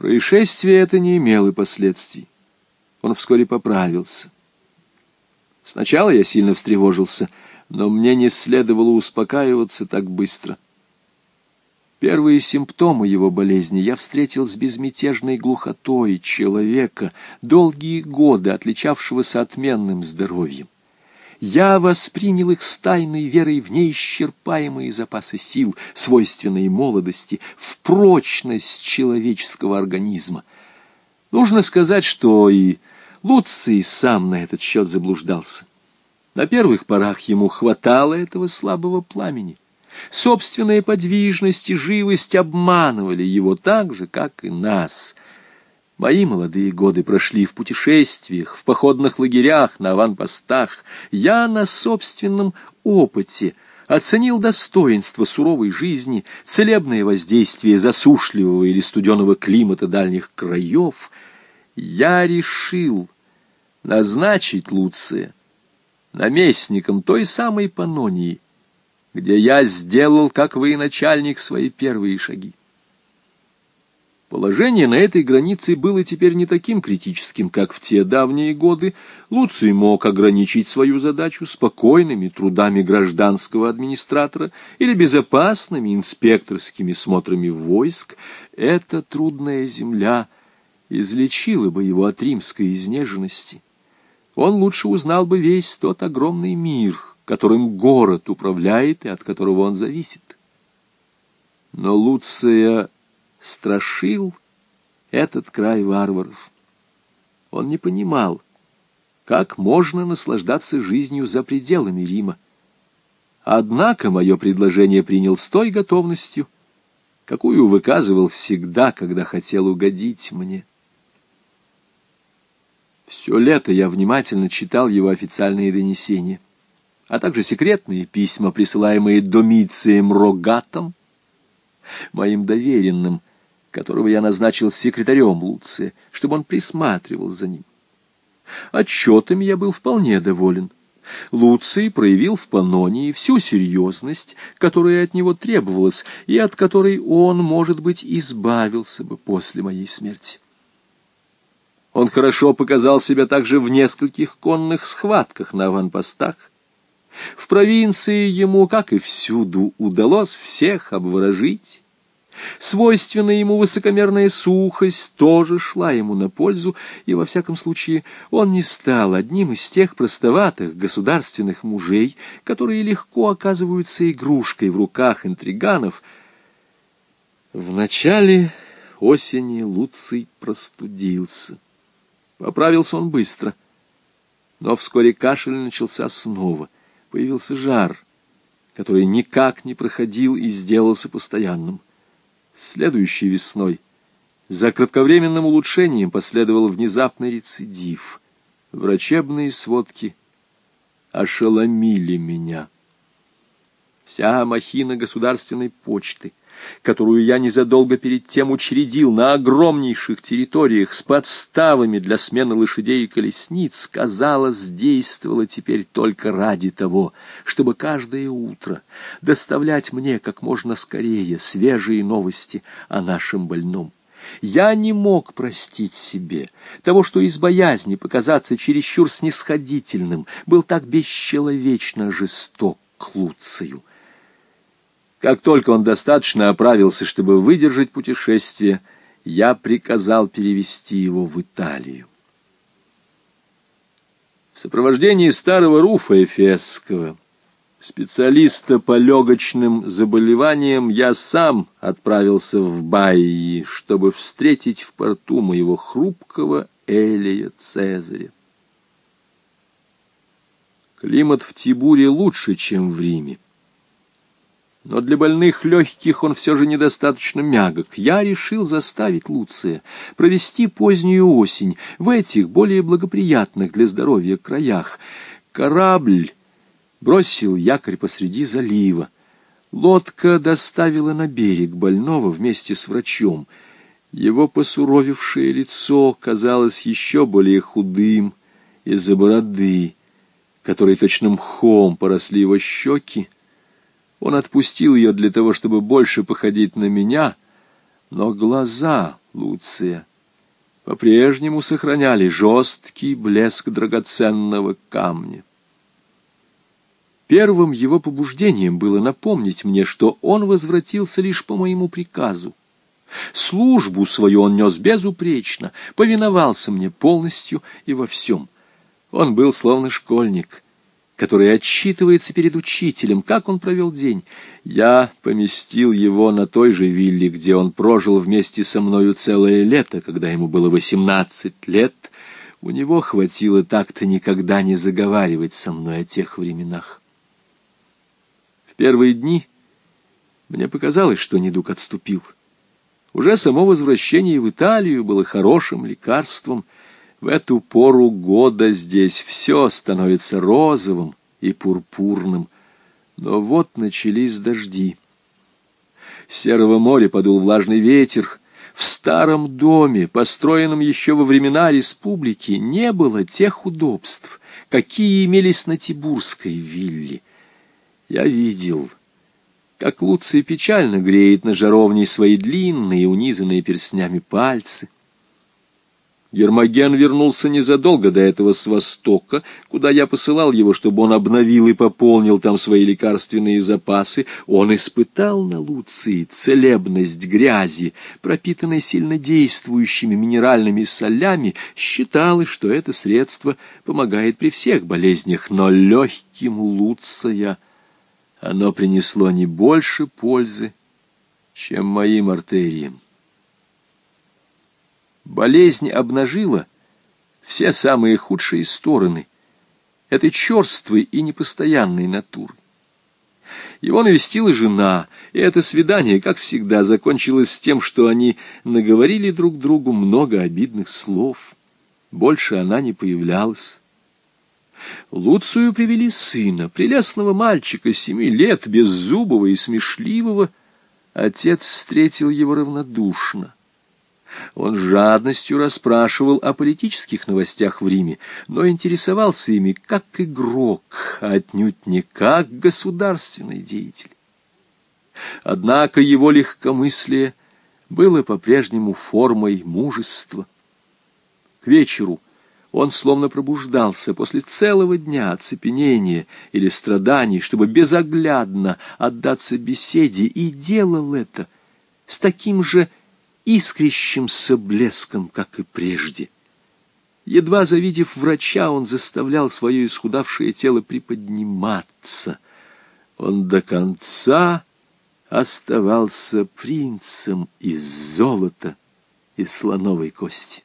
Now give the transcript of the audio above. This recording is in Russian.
Происшествие это не имело последствий. Он вскоре поправился. Сначала я сильно встревожился, но мне не следовало успокаиваться так быстро. Первые симптомы его болезни я встретил с безмятежной глухотой человека, долгие годы отличавшегося отменным здоровьем. Я воспринял их с тайной верой в неисчерпаемые запасы сил, свойственные молодости, в прочность человеческого организма. Нужно сказать, что и Луций сам на этот счет заблуждался. На первых порах ему хватало этого слабого пламени. Собственная подвижность и живость обманывали его так же, как и нас. Мои молодые годы прошли в путешествиях, в походных лагерях, на аванпостах. Я на собственном опыте оценил достоинство суровой жизни, целебное воздействие засушливого или студеного климата дальних краев. Я решил назначить Луция наместником той самой Панонии, где я сделал, как военачальник, свои первые шаги. Положение на этой границе было теперь не таким критическим, как в те давние годы. Луций мог ограничить свою задачу спокойными трудами гражданского администратора или безопасными инспекторскими смотрами войск. Эта трудная земля излечила бы его от римской изнеженности. Он лучше узнал бы весь тот огромный мир, которым город управляет и от которого он зависит. Но Луция страшил этот край варваров. Он не понимал, как можно наслаждаться жизнью за пределами Рима. Однако мое предложение принял с той готовностью, какую выказывал всегда, когда хотел угодить мне. Все лето я внимательно читал его официальные донесения, а также секретные письма, присылаемые Домицием Рогатом, моим доверенным, которого я назначил секретарем Луция, чтобы он присматривал за ним. Отчетами я был вполне доволен. Луций проявил в Панонии всю серьезность, которая от него требовалась, и от которой он, может быть, избавился бы после моей смерти. Он хорошо показал себя также в нескольких конных схватках на аванпостах. В провинции ему, как и всюду, удалось всех обворожить, Свойственная ему высокомерная сухость тоже шла ему на пользу, и, во всяком случае, он не стал одним из тех простоватых государственных мужей, которые легко оказываются игрушкой в руках интриганов. В начале осени Луций простудился. Поправился он быстро, но вскоре кашель начался снова. Появился жар, который никак не проходил и сделался постоянным. Следующей весной за кратковременным улучшением последовал внезапный рецидив. Врачебные сводки ошеломили меня. Вся махина государственной почты, которую я незадолго перед тем учредил на огромнейших территориях с подставами для смены лошадей и колесниц, казалось, действовала теперь только ради того, чтобы каждое утро доставлять мне как можно скорее свежие новости о нашем больном. Я не мог простить себе того, что из боязни показаться чересчур снисходительным был так бесчеловечно жесток к Луцию. Как только он достаточно оправился, чтобы выдержать путешествие, я приказал перевести его в Италию. В сопровождении старого Руфа Эфесского, специалиста по легочным заболеваниям, я сам отправился в Байи, чтобы встретить в порту моего хрупкого Элия Цезаря. Климат в Тибуре лучше, чем в Риме но для больных легких он все же недостаточно мягок. Я решил заставить Луция провести позднюю осень в этих более благоприятных для здоровья краях. Корабль бросил якорь посреди залива. Лодка доставила на берег больного вместе с врачом. Его посуровевшее лицо казалось еще более худым из-за бороды, которой точно мхом поросли его щеки, он отпустил ее для того, чтобы больше походить на меня, но глаза Луция по-прежнему сохраняли жесткий блеск драгоценного камня. Первым его побуждением было напомнить мне, что он возвратился лишь по моему приказу. Службу свою он нес безупречно, повиновался мне полностью и во всем. Он был словно школьник, который отчитывается перед учителем, как он провел день. Я поместил его на той же вилле, где он прожил вместе со мною целое лето, когда ему было восемнадцать лет. У него хватило так-то никогда не заговаривать со мной о тех временах. В первые дни мне показалось, что недуг отступил. Уже само возвращение в Италию было хорошим лекарством. В эту пору года здесь все становится розовым и пурпурным. Но вот начались дожди. С серого моря подул влажный ветер. В старом доме, построенном еще во времена республики, не было тех удобств, какие имелись на Тибурской вилле. Я видел как Луция печально греет на жаровне свои длинные, унизанные перстнями пальцы. Гермоген вернулся незадолго до этого с Востока, куда я посылал его, чтобы он обновил и пополнил там свои лекарственные запасы. Он испытал на Луции целебность грязи, пропитанной сильнодействующими минеральными солями, считалось, что это средство помогает при всех болезнях, но легким Луция — оно принесло не больше пользы, чем моим артериям. Болезнь обнажила все самые худшие стороны этой черствой и непостоянной натуры. Его навестила жена, и это свидание, как всегда, закончилось с тем, что они наговорили друг другу много обидных слов. Больше она не появлялась. Луцию привели сына, прелестного мальчика семи лет, беззубого и смешливого. Отец встретил его равнодушно. Он с жадностью расспрашивал о политических новостях в Риме, но интересовался ими как игрок, а отнюдь не как государственный деятель. Однако его легкомыслие было по-прежнему формой мужества. К вечеру он словно пробуждался после целого дня оцепенения или страданий, чтобы безоглядно отдаться беседе, и делал это с таким же искрящимся блеском, как и прежде. Едва завидев врача, он заставлял свое исхудавшее тело приподниматься. Он до конца оставался принцем из золота и слоновой кости.